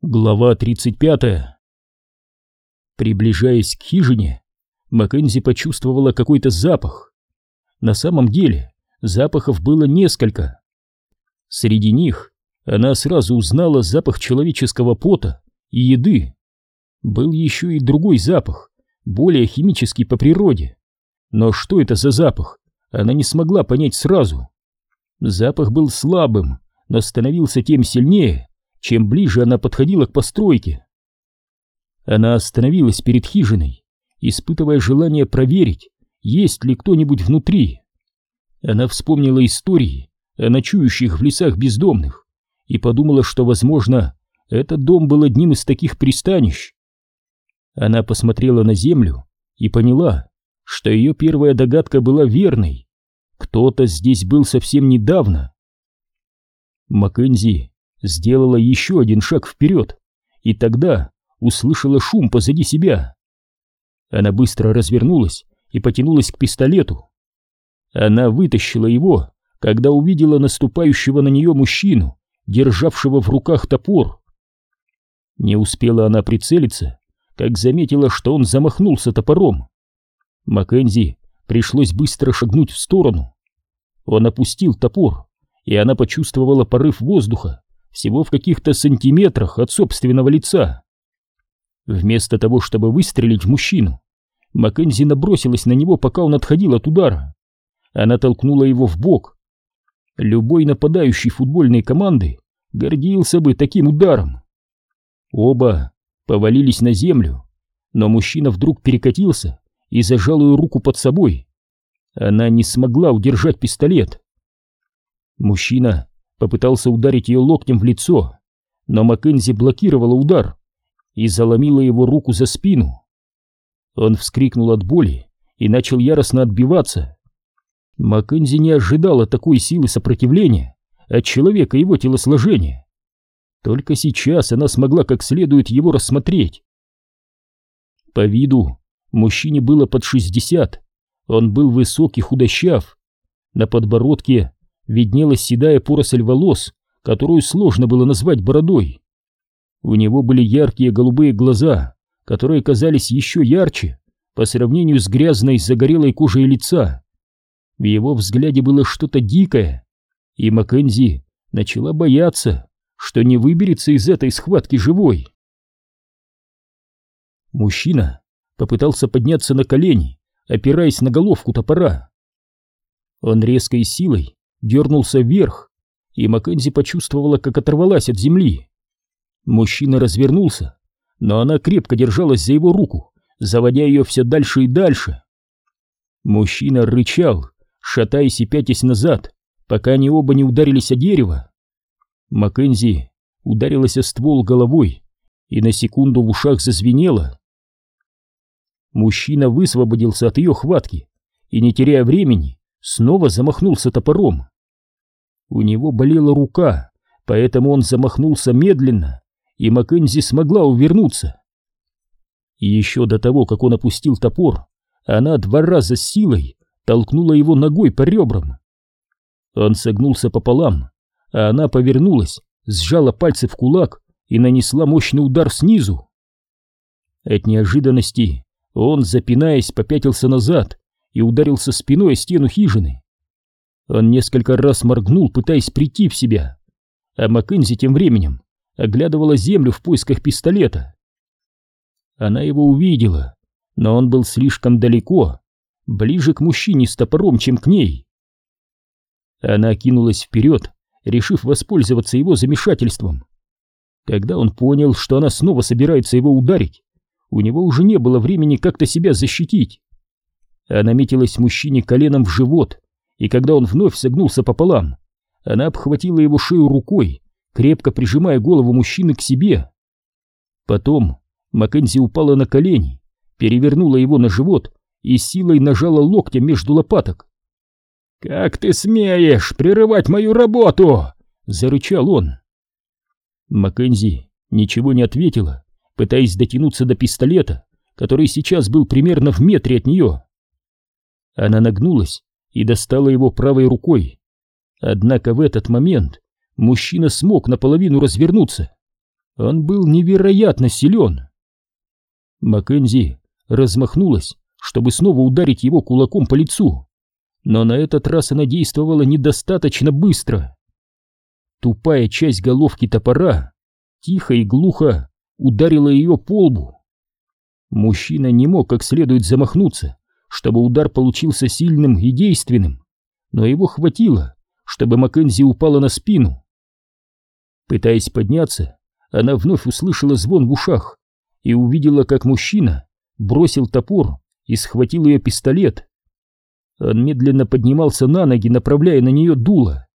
Глава 35 Приближаясь к хижине, Маккензи почувствовала какой-то запах. На самом деле запахов было несколько. Среди них она сразу узнала запах человеческого пота и еды. Был еще и другой запах, более химический по природе. Но что это за запах, она не смогла понять сразу. Запах был слабым, но становился тем сильнее, чем ближе она подходила к постройке. Она остановилась перед хижиной, испытывая желание проверить, есть ли кто-нибудь внутри. Она вспомнила истории о ночующих в лесах бездомных и подумала, что, возможно, этот дом был одним из таких пристанищ. Она посмотрела на землю и поняла, что ее первая догадка была верной. Кто-то здесь был совсем недавно. Маккензи сделала еще один шаг вперед, и тогда услышала шум позади себя. Она быстро развернулась и потянулась к пистолету. Она вытащила его, когда увидела наступающего на нее мужчину, державшего в руках топор. Не успела она прицелиться, как заметила, что он замахнулся топором. Маккензи пришлось быстро шагнуть в сторону. Он опустил топор, и она почувствовала порыв воздуха, всего в каких-то сантиметрах от собственного лица. Вместо того, чтобы выстрелить в мужчину, Маккензи набросилась на него, пока он отходил от удара. Она толкнула его в бок. Любой нападающий футбольной команды гордился бы таким ударом. Оба повалились на землю, но мужчина вдруг перекатился и зажал ее руку под собой. Она не смогла удержать пистолет. Мужчина попытался ударить ее локтем в лицо, но Маккензи блокировала удар и заломила его руку за спину. Он вскрикнул от боли и начал яростно отбиваться. Маккензи не ожидала такой силы сопротивления от человека его телосложения. Только сейчас она смогла как следует его рассмотреть. По виду мужчине было под шестьдесят, он был высокий, худощав, на подбородке виднелась седая поросль волос, которую сложно было назвать бородой. У него были яркие голубые глаза, которые казались еще ярче по сравнению с грязной загорелой кожей лица. В его взгляде было что-то дикое, и Маккензи начала бояться, что не выберется из этой схватки живой. Мужчина попытался подняться на колени, опираясь на головку топора. Он резкой силой дернулся вверх, и Маккензи почувствовала, как оторвалась от земли. Мужчина развернулся, но она крепко держалась за его руку, заводя ее все дальше и дальше. Мужчина рычал, шатаясь и пятясь назад, пока они оба не ударились о дерево. Маккензи ударилась о ствол головой, и на секунду в ушах зазвенело. Мужчина высвободился от ее хватки и, не теряя времени, снова замахнулся топором. У него болела рука, поэтому он замахнулся медленно, и Маккензи смогла увернуться. И еще до того, как он опустил топор, она два раза силой толкнула его ногой по ребрам. Он согнулся пополам, а она повернулась, сжала пальцы в кулак и нанесла мощный удар снизу. От неожиданности он, запинаясь, попятился назад, и ударился спиной о стену хижины. Он несколько раз моргнул, пытаясь прийти в себя, а Маккензи тем временем оглядывала землю в поисках пистолета. Она его увидела, но он был слишком далеко, ближе к мужчине с топором, чем к ней. Она кинулась вперед, решив воспользоваться его замешательством. Когда он понял, что она снова собирается его ударить, у него уже не было времени как-то себя защитить. Она метилась мужчине коленом в живот, и когда он вновь согнулся пополам, она обхватила его шею рукой, крепко прижимая голову мужчины к себе. Потом Маккензи упала на колени, перевернула его на живот и силой нажала локтем между лопаток. «Как ты смеешь прерывать мою работу?» — зарычал он. Маккензи ничего не ответила, пытаясь дотянуться до пистолета, который сейчас был примерно в метре от нее. Она нагнулась и достала его правой рукой. Однако в этот момент мужчина смог наполовину развернуться. Он был невероятно силен. Маккензи размахнулась, чтобы снова ударить его кулаком по лицу, но на этот раз она действовала недостаточно быстро. Тупая часть головки топора тихо и глухо ударила ее по лбу. Мужчина не мог как следует замахнуться, чтобы удар получился сильным и действенным, но его хватило, чтобы Маккензи упала на спину. Пытаясь подняться, она вновь услышала звон в ушах и увидела, как мужчина бросил топор и схватил ее пистолет. Он медленно поднимался на ноги, направляя на нее дуло.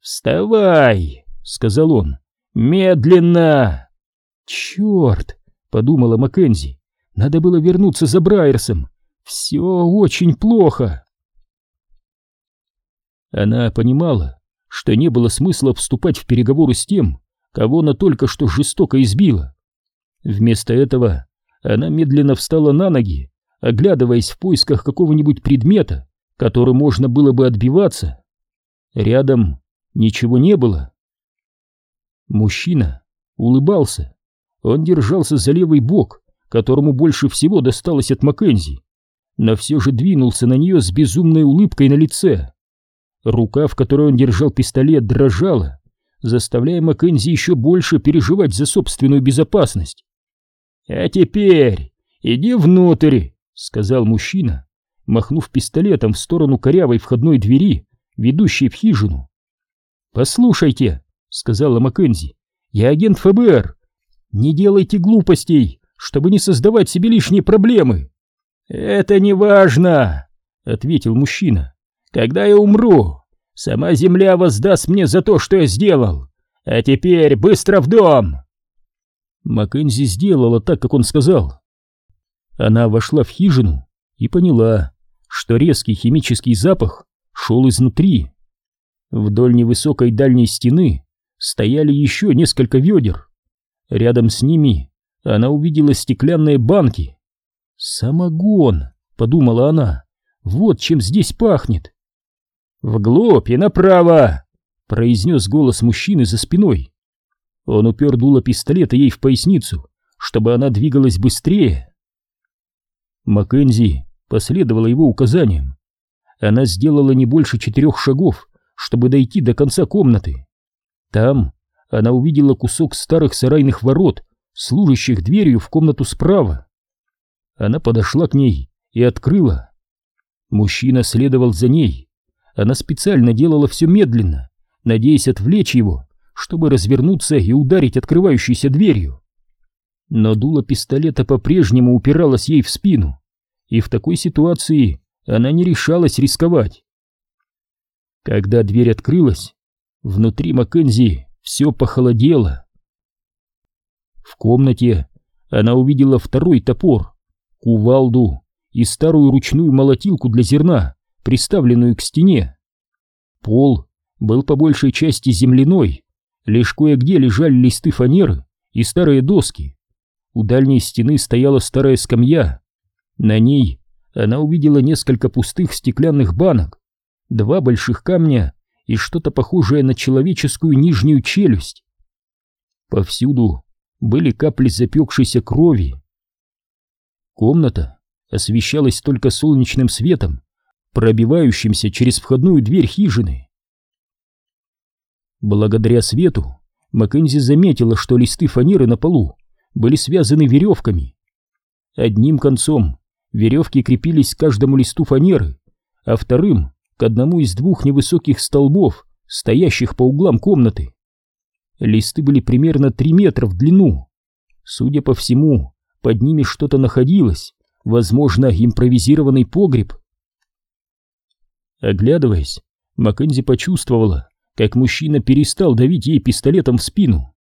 «Вставай!» — сказал он. «Медленно!» «Черт!» — подумала Маккензи. «Надо было вернуться за Брайерсом. Все очень плохо!» Она понимала, что не было смысла вступать в переговоры с тем, кого она только что жестоко избила. Вместо этого она медленно встала на ноги, оглядываясь в поисках какого-нибудь предмета, которым можно было бы отбиваться. Рядом ничего не было. Мужчина улыбался. Он держался за левый бок, которому больше всего досталось от Маккензи, но все же двинулся на нее с безумной улыбкой на лице. Рука, в которой он держал пистолет, дрожала, заставляя Маккензи еще больше переживать за собственную безопасность. «А теперь иди внутрь», — сказал мужчина, махнув пистолетом в сторону корявой входной двери, ведущей в хижину. «Послушайте», — сказала Маккензи, — «я агент ФБР. Не делайте глупостей, чтобы не создавать себе лишние проблемы». «Это не важно», — ответил мужчина. «Когда я умру, сама земля воздаст мне за то, что я сделал. А теперь быстро в дом!» Маккензи сделала так, как он сказал. Она вошла в хижину и поняла, что резкий химический запах шел изнутри. Вдоль невысокой дальней стены стояли еще несколько ведер. Рядом с ними она увидела стеклянные банки. «Самогон!» — подумала она. «Вот чем здесь пахнет!» «Вглубь и направо!» — произнес голос мужчины за спиной. Он упер дуло пистолета ей в поясницу, чтобы она двигалась быстрее. Маккензи последовала его указаниям. Она сделала не больше четырех шагов, чтобы дойти до конца комнаты. Там она увидела кусок старых сарайных ворот, служащих дверью в комнату справа. Она подошла к ней и открыла. Мужчина следовал за ней. Она специально делала все медленно, надеясь отвлечь его, чтобы развернуться и ударить открывающейся дверью. Но дуло пистолета по-прежнему упиралось ей в спину, и в такой ситуации она не решалась рисковать. Когда дверь открылась, внутри Маккензи все похолодело. В комнате она увидела второй топор, кувалду и старую ручную молотилку для зерна, приставленную к стене. Пол был по большей части земляной, Лишь кое-где лежали листы фанеры и старые доски. У дальней стены стояла старая скамья. На ней она увидела несколько пустых стеклянных банок, два больших камня и что-то похожее на человеческую нижнюю челюсть. Повсюду были капли запекшейся крови. Комната освещалась только солнечным светом, пробивающимся через входную дверь хижины. Благодаря свету Маккензи заметила, что листы фанеры на полу были связаны веревками. Одним концом веревки крепились к каждому листу фанеры, а вторым — к одному из двух невысоких столбов, стоящих по углам комнаты. Листы были примерно три метра в длину. Судя по всему, под ними что-то находилось, возможно, импровизированный погреб. Оглядываясь, Маккензи почувствовала, как мужчина перестал давить ей пистолетом в спину.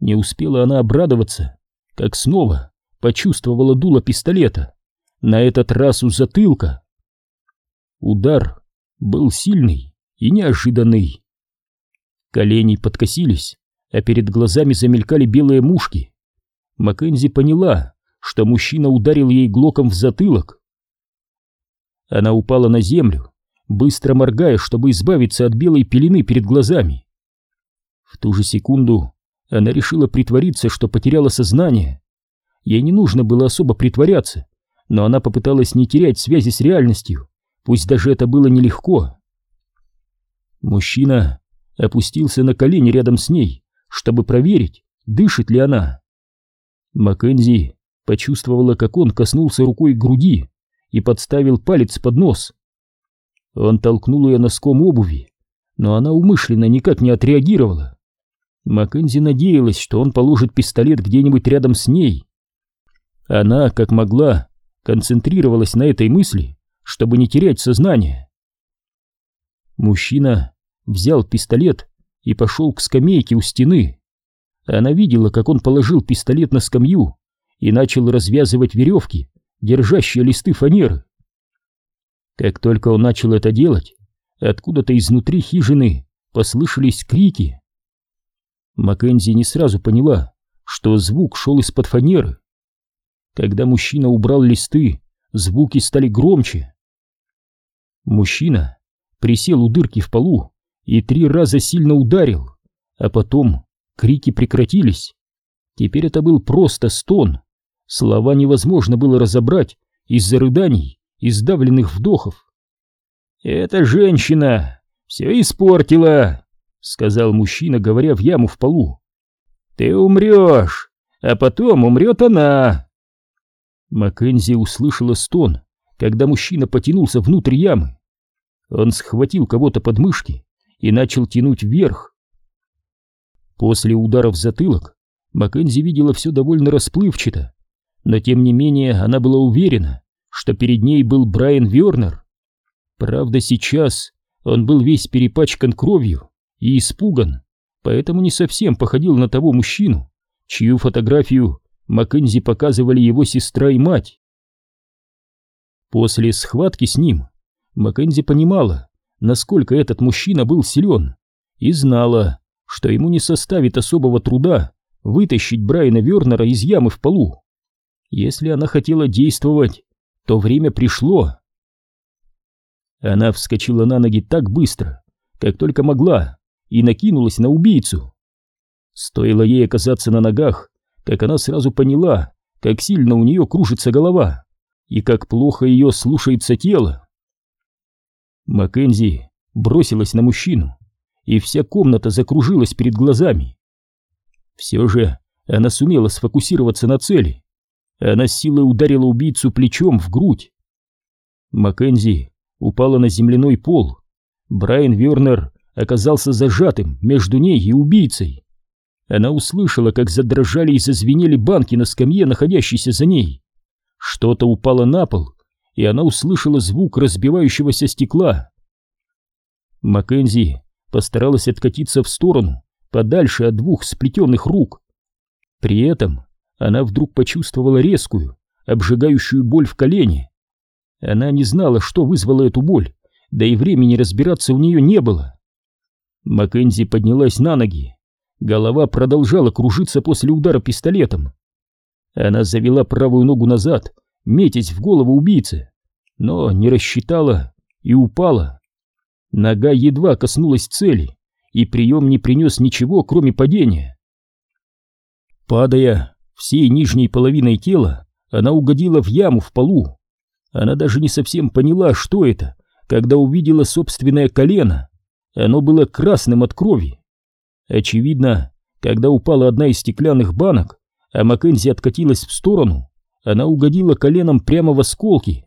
Не успела она обрадоваться, как снова почувствовала дуло пистолета, на этот раз у затылка. Удар был сильный и неожиданный. Колени подкосились, а перед глазами замелькали белые мушки. Маккензи поняла, что мужчина ударил ей глоком в затылок. Она упала на землю быстро моргая, чтобы избавиться от белой пелены перед глазами. В ту же секунду Она решила притвориться, что потеряла сознание. Ей не нужно было особо притворяться, но она попыталась не терять связи с реальностью, пусть даже это было нелегко. Мужчина опустился на колени рядом с ней, чтобы проверить, дышит ли она. Маккензи почувствовала, как он коснулся рукой груди и подставил палец под нос. Он толкнул ее носком обуви, но она умышленно никак не отреагировала. Маккензи надеялась, что он положит пистолет где-нибудь рядом с ней. Она, как могла, концентрировалась на этой мысли, чтобы не терять сознание. Мужчина взял пистолет и пошел к скамейке у стены. Она видела, как он положил пистолет на скамью и начал развязывать веревки, держащие листы фанеры. Как только он начал это делать, откуда-то изнутри хижины послышались крики. Маккензи не сразу поняла, что звук шел из-под фанеры. Когда мужчина убрал листы, звуки стали громче. Мужчина присел у дырки в полу и три раза сильно ударил, а потом крики прекратились. Теперь это был просто стон. Слова невозможно было разобрать из-за рыданий и сдавленных вдохов. «Эта женщина все испортила!» — сказал мужчина, говоря в яму в полу. «Ты умрешь, а потом умрет она!» Маккензи услышала стон, когда мужчина потянулся внутрь ямы. Он схватил кого-то под мышки и начал тянуть вверх. После удара в затылок Маккензи видела все довольно расплывчато, но тем не менее она была уверена, что перед ней был Брайан Вернер. Правда, сейчас он был весь перепачкан кровью и испуган, поэтому не совсем походил на того мужчину, чью фотографию Маккензи показывали его сестра и мать. После схватки с ним Маккензи понимала, насколько этот мужчина был силен, и знала, что ему не составит особого труда вытащить Брайана Вернера из ямы в полу. Если она хотела действовать, то время пришло. Она вскочила на ноги так быстро, как только могла, и накинулась на убийцу. Стоило ей оказаться на ногах, как она сразу поняла, как сильно у нее кружится голова и как плохо ее слушается тело. Маккензи бросилась на мужчину, и вся комната закружилась перед глазами. Все же она сумела сфокусироваться на цели. Она с силой ударила убийцу плечом в грудь. Маккензи упала на земляной пол. Брайан Вернер оказался зажатым между ней и убийцей. Она услышала, как задрожали и зазвенели банки на скамье, находящейся за ней. Что-то упало на пол, и она услышала звук разбивающегося стекла. Маккензи постаралась откатиться в сторону, подальше от двух сплетенных рук. При этом она вдруг почувствовала резкую, обжигающую боль в колене. Она не знала, что вызвало эту боль, да и времени разбираться у нее не было. Маккензи поднялась на ноги. Голова продолжала кружиться после удара пистолетом. Она завела правую ногу назад, метясь в голову убийцы, но не рассчитала и упала. Нога едва коснулась цели, и прием не принес ничего, кроме падения. Падая всей нижней половиной тела, она угодила в яму в полу. Она даже не совсем поняла, что это, когда увидела собственное колено. Оно было красным от крови. Очевидно, когда упала одна из стеклянных банок, а Маккензи откатилась в сторону, она угодила коленом прямо в осколки.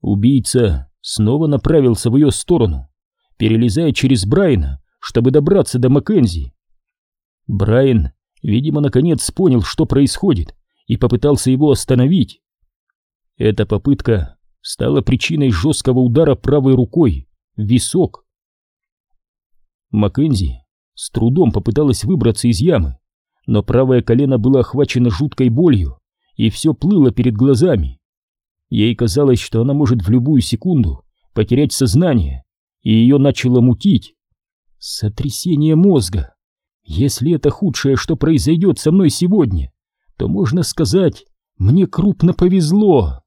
Убийца снова направился в ее сторону, перелезая через Брайана, чтобы добраться до Маккензи. Брайан, видимо, наконец понял, что происходит, и попытался его остановить. Эта попытка стала причиной жесткого удара правой рукой в висок. Маккензи с трудом попыталась выбраться из ямы, но правое колено было охвачено жуткой болью, и все плыло перед глазами. Ей казалось, что она может в любую секунду потерять сознание, и ее начало мутить. Сотрясение мозга. Если это худшее, что произойдет со мной сегодня, то можно сказать, мне крупно повезло.